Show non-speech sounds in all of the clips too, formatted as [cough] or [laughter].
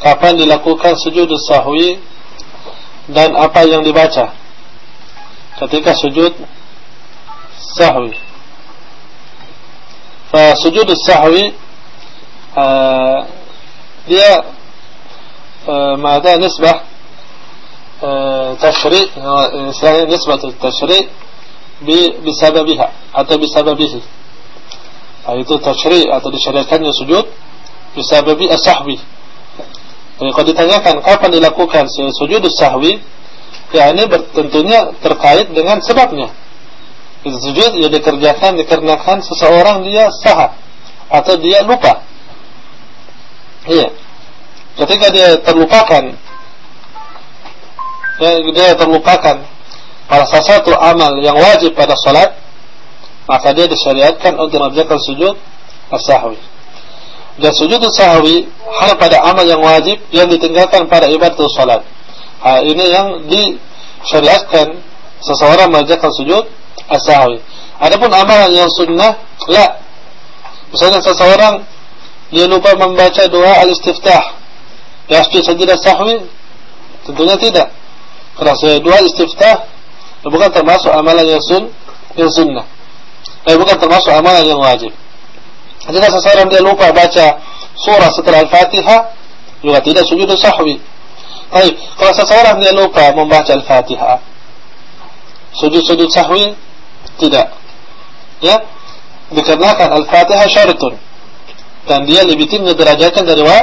kapan dilakukan sujud sahwi dan apa yang dibaca ketika sujud sahwi. Fa sujud sahwi uh, dia uh, tashri' uh, nisbah tashri' bi bisababiha atau bisababihi. Uh, itu tashri' atau disyariatkannya sujud bisababi as-sahwi. Jadi kalau ditanyakan kapan dilakukan sujud sahwi, ya ini tentunya terkait dengan sebabnya. Sujud yang dikerjakan dikarenakan seseorang dia sah atau dia lupa. Iya. Ketika dia terlupakan, ya, dia terlupakan pada sesuatu amal yang wajib pada salat, maka dia disyariatkan untuk mengerjakan sujud as-sahwi dan sujud sahwi hanya pada amal yang wajib yang ditinggalkan pada ibadah salat. Ha, ini yang disyariatkan seseorang mengerjakan sujud as-sahwi. Adapun amalan yang sunnah, la. Misalnya seseorang dia lupa membaca doa al-istiftah. Ya sujud sajadah sahwi? Tentunya tidak. Kerana doa istiftah bukan termasuk amalan yang sun yang sunnah. Eh, bukan termasuk amalan yang wajib. Jika seseorang dia lupa baca surah setelah Al-Fatihah, juga tidak sujud sahwi. Tapi kalau seseorang dia lupa membaca Al-Fatihah, sujud-sujud sahwi tidak. Ya, dikarenakan Al-Fatihah syaratun dan dia lebih tinggi derajatnya dari wa,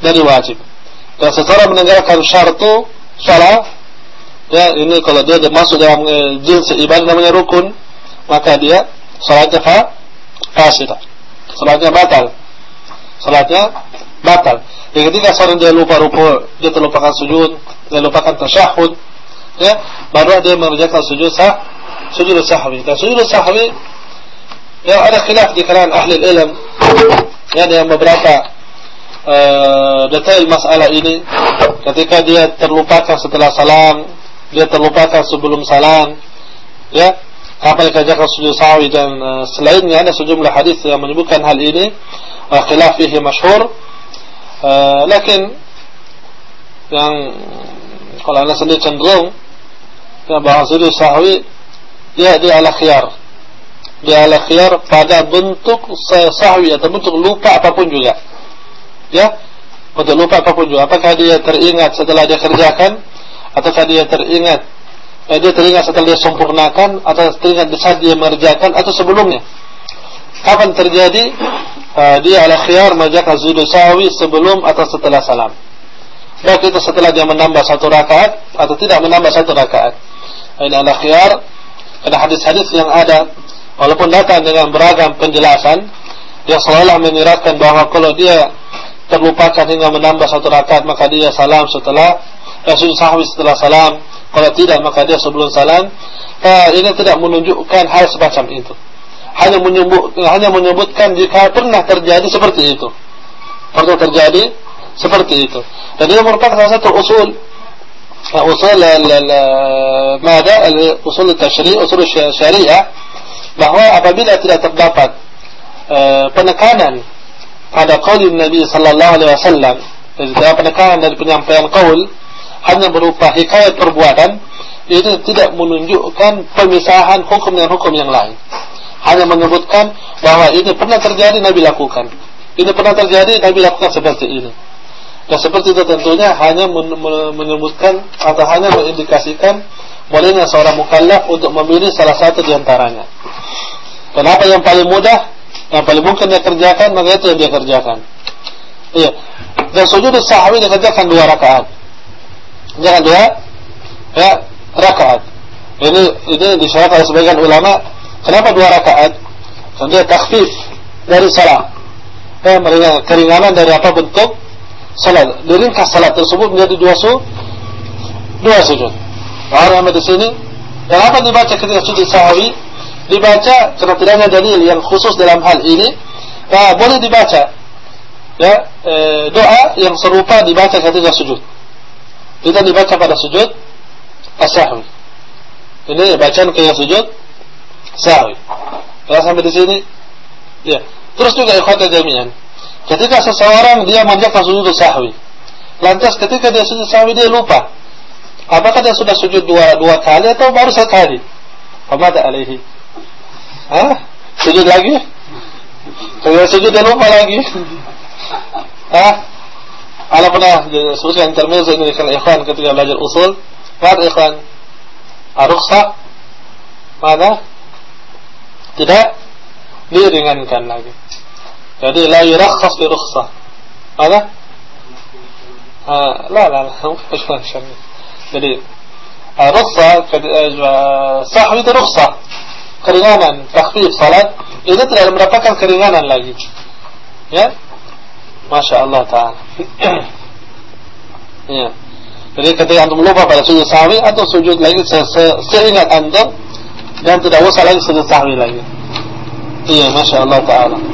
dari wajib. Dan seseorang meninggalkan syaratu salat, ya ini kalau dia masuk dalam e, jenis ibadah namanya rukun, maka dia salatnya fa, fasidah salatnya batal. Salatnya batal. Yang ketika seorang dia lupa ruku dia terlupakan sujud dia lupakan tasyahud ya. Baru dia mengerjakan sujud sah sujud sahwi. Dan sujud sahwi ya ada khilaf di kalangan ahli ilm. Ya ada beberapa uh, detail masalah ini. Ketika dia terlupakan setelah salam dia terlupakan sebelum salam ya apa yang kerjakan sujud sawi dan uh, selainnya ada sejumlah hadis yang menyebutkan hal ini. Uh, khilaf fihi uh, lakin yang kalau anda sendiri cenderung ya, bahawa sujud sawi ya dia ala khiyar. Dia ala khiyar pada bentuk sahwi atau bentuk lupa apapun juga. Ya? Bentuk lupa apapun juga. Apakah dia teringat setelah dia kerjakan ataukah dia teringat eh, dia teringat setelah dia sempurnakan atau teringat di saat dia mengerjakan atau sebelumnya. Kapan terjadi? Uh, dia ala khiyar mengerjakan zudu sawi sebelum atau setelah salam. Baik itu setelah dia menambah satu rakaat atau tidak menambah satu rakaat. Ini ala khiyar. Ada hadis-hadis yang ada. Walaupun datang dengan beragam penjelasan yang seolah menyiratkan bahawa kalau dia terlupakan hingga menambah satu rakaat maka dia salam setelah eh, sujud sahwi setelah salam kalau tidak maka dia sebelum salam uh, ini tidak menunjukkan hal semacam itu. Hanya menyebut hanya menyebutkan jika pernah terjadi seperti itu. Pernah terjadi seperti itu. Dan ini merupakan salah satu usul uh, usul mada usul tashri' usul syariah bahawa apabila tidak terdapat penekanan pada qaul Nabi sallallahu alaihi wasallam penekanan dari penyampaian qaul hanya berupa hikayat perbuatan itu tidak menunjukkan pemisahan hukum dengan hukum yang lain. Hanya menyebutkan bahawa ini pernah terjadi Nabi lakukan. Ini pernah terjadi Nabi lakukan seperti ini. Dan seperti itu tentunya hanya menyebutkan atau hanya mengindikasikan bolehnya seorang mukallaf untuk memilih salah satu di antaranya. Kenapa yang paling mudah yang paling mungkin dia kerjakan maka itu yang dia kerjakan. Iya. Dan sujud sahwi dia kerjakan dua rakaat jangan dua ya rakaat. Ini ini disyaratkan oleh sebagian ulama kenapa dua rakaat? Karena dia takhfif dari salat. Ya mereka keringanan dari apa bentuk? Salat. Diringkas salat tersebut menjadi dua su dua sujud. Orang yang di sini dan apa dibaca ketika sujud sahwi? Dibaca karena tidak ada dalil yang khusus dalam hal ini. Nah, boleh dibaca. Ya e, doa yang serupa dibaca ketika sujud kita dibaca pada sujud as-sahwi. Ini bacaan kayak sujud sahwi. Kalau sampai di sini, ya. Terus juga ikhwan jami'an. Ketika seseorang dia mengerjakan sujud sahwi, lantas ketika dia sujud sahwi dia lupa. Apakah dia sudah sujud dua dua kali atau baru sekali? Pemada alaihi. Hah? Sujud lagi? Kalau sujud dia lupa lagi. Hah? Ala pernah sebutkan intermezzo ini dengan ikhwan ketika belajar usul. Mana ikhwan? Aruksa? Mana? Tidak diringankan lagi. Jadi la yurakhas bi rukhsah. Mana? Ha, la la la, syar'i. Jadi rukhsah sahwi itu rukhsah. Keringanan, takhfif salat itu tidak mendapatkan keringanan lagi. Ya? Masya Allah Ta'ala. [coughs] Ya. Jadi ketika antum lupa pada sujud sahwi Atau sujud lagi se -se seingat antum Dan tidak usah lagi sujud sahwi lagi. Iya Masya Allah Ta'ala